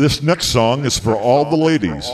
This next song is for all the ladies.